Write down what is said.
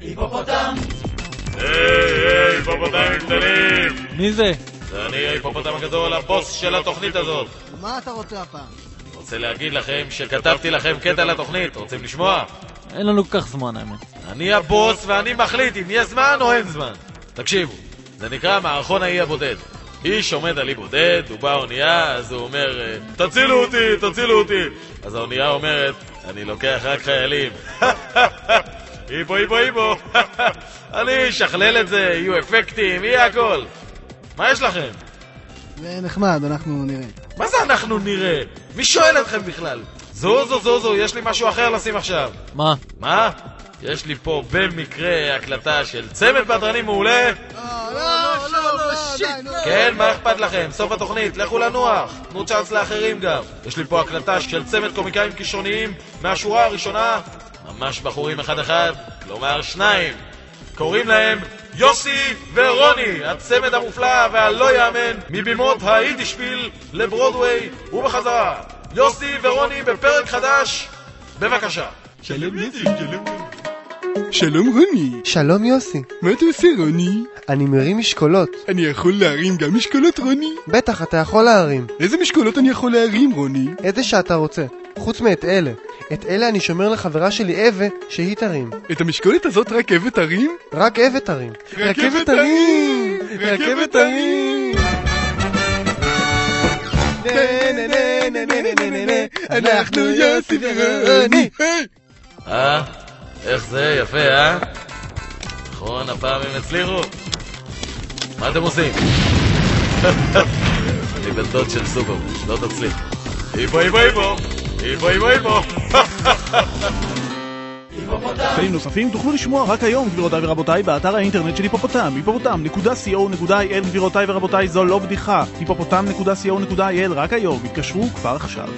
היפופוטם! היי, היי, היפופוטמים קטנים! מי זה? זה אני ההיפופוטם הגדול, הבוס של התוכנית הזאת. מה אתה רוצה הפעם? רוצה להגיד לכם שכתבתי לכם קטע לתוכנית, רוצים לשמוע? אין לנו כל כך זמן האמת. אני הבוס ואני מחליט אם יש זמן או אין זמן. תקשיבו, זה נקרא מערכון האי הבודד. איש עומד על אי בודד, הוא בא אונייה, אז הוא אומר, אה, תצילו אותי, תצילו אותי. אז האונייה אומרת, אני לוקח רק חיילים. היבו, היבו, היבו. אני אשכלל את זה, יהיו אפקטים, יהיה הכל. מה יש לכם? זה נחמד, אנחנו נראה. מה זה אנחנו נראה? מי שואל אתכם בכלל? זוזו, זוזו, יש לי משהו אחר לשים עכשיו. מה? מה? יש לי פה במקרה הקלטה של צמד בדרנים מעולה. לא, לא, לא, לא, שיט. כן, מה אכפת לכם? סוף התוכנית, לכו לנוח. תנו צ'אנס לאחרים גם. יש לי פה הקלטה של צמד קומיקאים כישרוניים מהשורה הראשונה. ממש בחורים אחד-אחד, כלומר שניים. קוראים להם יוסי ורוני, הצמד המופלא והלא יאמן מבימות היידישפיל לברודוויי ובחזרה. יוסי ורוני בפרק חדש, בבקשה. שלום יוסי, שלום שלום רוני, שלום יוסי, מה אתה עושה רוני? אני מרים משקולות. אני יכול להרים גם משקולות רוני? בטח, אתה יכול להרים. איזה משקולות אני יכול להרים רוני? איזה שאתה רוצה. חוץ מאת אלה. את אלה אני שומר לחברה שלי אווה, שהיא תרים. את המשקולת הזאת רק אבן תרים? רק אווה תרים. רכבת הרים! רכבת הרים! אנחנו יוסי ורוני! אה? איך זה? יפה, אה? נכון, הפעם הם הצליחו? מה אתם עושים? אני בן דוד של סופר, לא תצליח. היבו, היבו, היבו! היבו, היבו, היבו! פרקים נוספים תוכלו לשמוע רק היום, גבירותיי ורבותיי, באתר האינטרנט של היפופוטם, היפופוטם.co.il, גבירותיי ורבותיי, זו לא בדיחה, היפופוטם.co.il, רק היום, התקשרו כבר עכשיו.